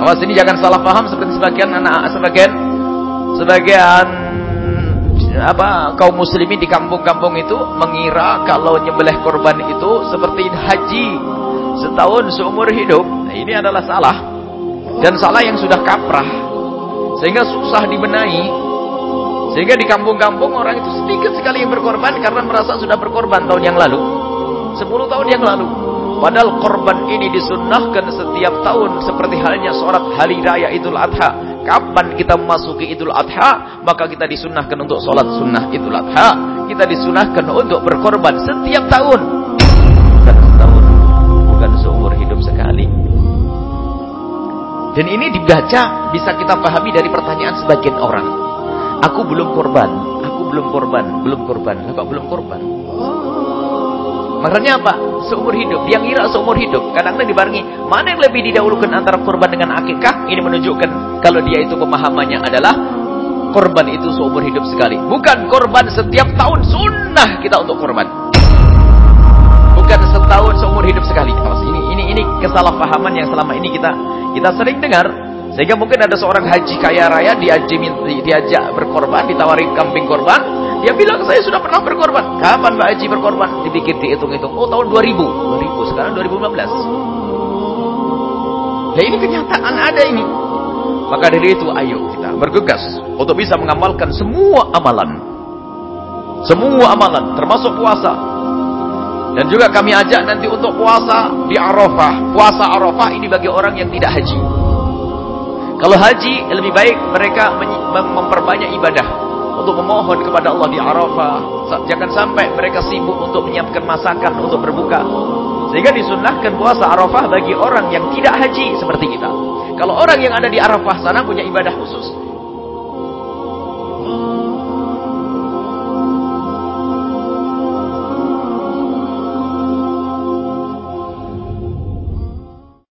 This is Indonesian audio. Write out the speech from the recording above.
Awas ini jangan salah paham seperti sebagian anak sebagian sebagian apa kaum muslimin di kampung-kampung itu mengira kalau nyembelih korban itu seperti haji setahun seumur hidup. Nah, ini adalah salah dan salah yang sudah kaprah sehingga susah dibenahi. Sehingga di kampung-kampung orang itu sedikit sekali yang berkorban karena merasa sudah berkorban tahun yang lalu. 10 tahun yang lalu. Padahal korban ini disunnahkan setiap tahun seperti halnya sholat hari raya Idul Adha. Kapan kita memasuki Idul Adha, maka kita disunnahkan untuk sholat sunnah Idul Adha. Kita disunnahkan untuk berkorban setiap tahun. Bukan setahun, bukan seumur hidup sekali. Dan ini dibaca bisa kita pahami dari pertanyaan sebagian orang. Aku belum korban, aku belum korban, belum korban. Kok belum korban? Makanya apa? Seumur hidup. Yang ngira seumur hidup. Kadang-kadang dibarengi. Mana yang lebih didahulukan antara korban dengan akikah? Ini menunjukkan kalau dia itu pemahamannya adalah korban itu seumur hidup sekali. Bukan korban setiap tahun. Sunnah kita untuk korban. Bukan setahun seumur hidup sekali. Ini ini ini kesalahpahaman yang selama ini kita kita sering dengar. Sehingga mungkin ada seorang haji kaya raya diajak, diajak berkorban, ditawari kambing korban. Dia bilang, saya sudah pernah berkorban. Kapan Pak Haji berkorban? Dipikir, dihitung-hitung. Oh, tahun 2000. 2000, sekarang 2015. Nah, ini kenyataan ada ini. Maka dari itu, ayo kita bergegas untuk bisa mengamalkan semua amalan. Semua amalan, termasuk puasa. Dan juga kami ajak nanti untuk puasa di Arafah. Puasa Arafah ini bagi orang yang tidak haji. Kalau haji, lebih baik mereka memperbanyak ibadah untuk memohon kepada Allah di Arafah. Jangan sampai mereka sibuk untuk menyiapkan masakan untuk berbuka. Sehingga disunnahkan puasa Arafah bagi orang yang tidak haji seperti kita. Kalau orang yang ada di Arafah sana punya ibadah khusus.